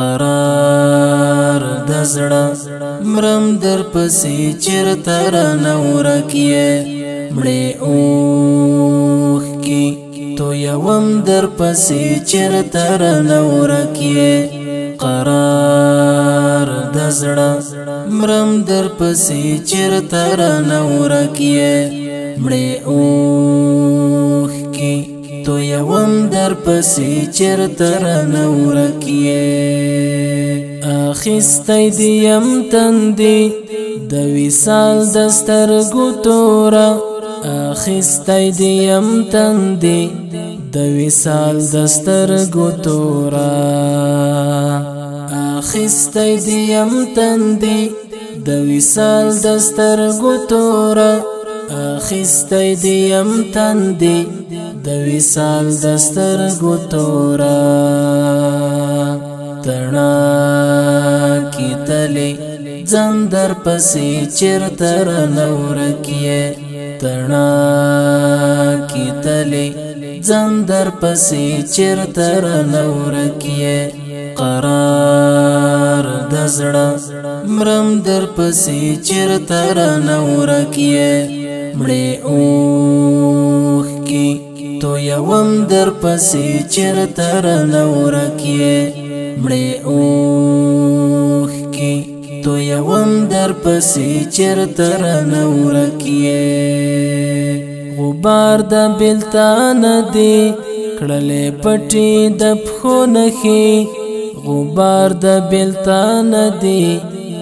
قرار د زړه مرم در پسې چرته را نورکیه مړې اوخ کې تو یوم در پسې چرته را نورکیه قرار د زړه مرم در پسې چرته را نورکیه مړې اوخ کې دویم در پسې چرته رنورکیه اخستې دیم تندې د وصال دستر ګوتورا اخستې دیم تندې د وصال دستر ګوتورا اخستې دیم تندې د وصال دستر ګوتورا اخستې دیم تندې د وصال دستر ګتورا تنا کی تلې زندر پسې چرتر نور کیه تنا کی تلې زندر پسې چرتر نور کیه قرار دزړه مرم در پسې چرتر نور کیه مړې اوخ کی تو یوم در پسې چرته رنورکې مړې اوخ کې تو یوم در پسې چرته رنورکې غبار د بلتان دی کړلې پټي د پخو نخي غبار د بلتان دی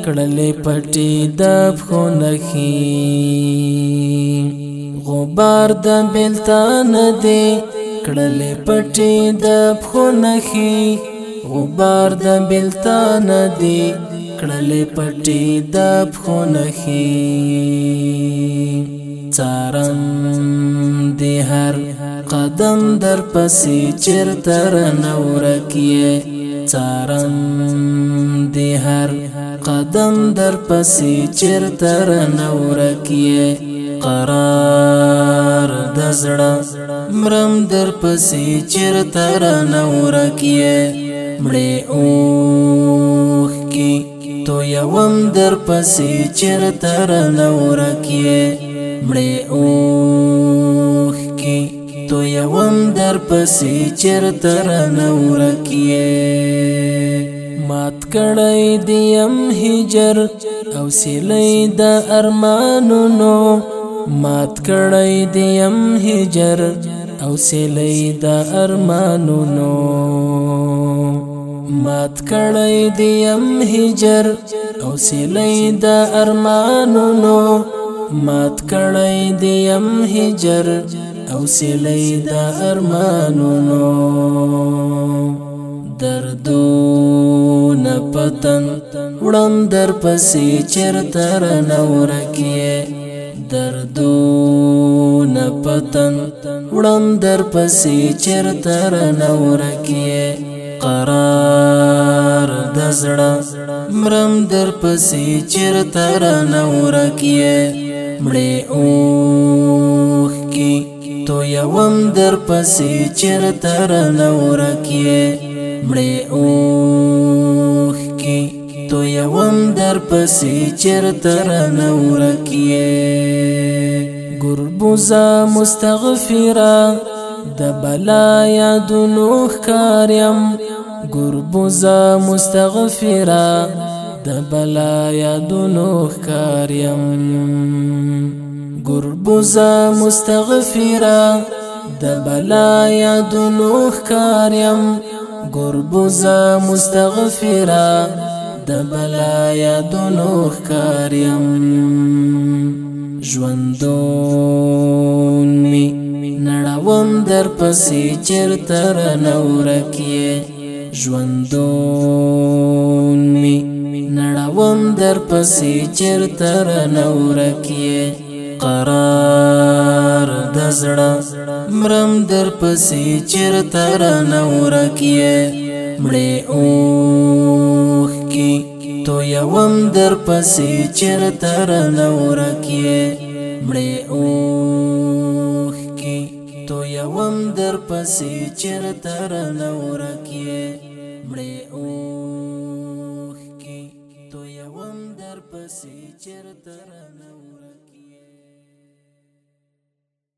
کړلې پټي د پخو نخي غبار د بلتان دی کړل پټي د خونخي غبار د بلتان دی کړل پټي د خونخي څارم د هر قدم در پسې چرتر نورکیه څارم د هر قدم در پسې چرتر نورکیه قرار د زړه مرم در پسې چرته را نورکیه مړې اوخ کې تو یوم در پسې چرته را نورکیه مړې اوخ کې تو یوم در پسې چرته را نورکیه مات کړی دیم هجر او سلی د ارمانونو مات کړی دیم هجر او سلی د ارمانونو مات کړی دیم هجر او سلی د ارمانونو مات کړی دیم هجر او سلی د ارمانونو دردونه پتن وړم در پسې چرته نور کیه دردو نه پتن وړم در پسې چرته رنورکه قرار د زړه مرم در پسې چرته را نورکیه مړې اوخ کی تو یوم در پسې چرته را نورکیه مړې اوخ کی تو یوم در پسې چرته رنورکیه ګربوزا مستغفرا د بلا یادونو ښکارم ګربوزا مستغفرا د بلا یادونو ښکارم ګربوزا مستغفرا د بلا یادونو ښکارم ګربوزا مستغفرا د بلا یادونو ښکاریم ژوندون می نړوم در پسې چرته رنورکې ژوندون می نړوم در پسې چرته رنورکې قرار د زړه مرم در پسې چرته رنورکې مړې اوخ کی تو یوم در پسې چرته رنور کې مړې اوخ کی تو یوم در پسې چرته رنور کې مړې اوخ کی تو یوم در پسې چرته رنور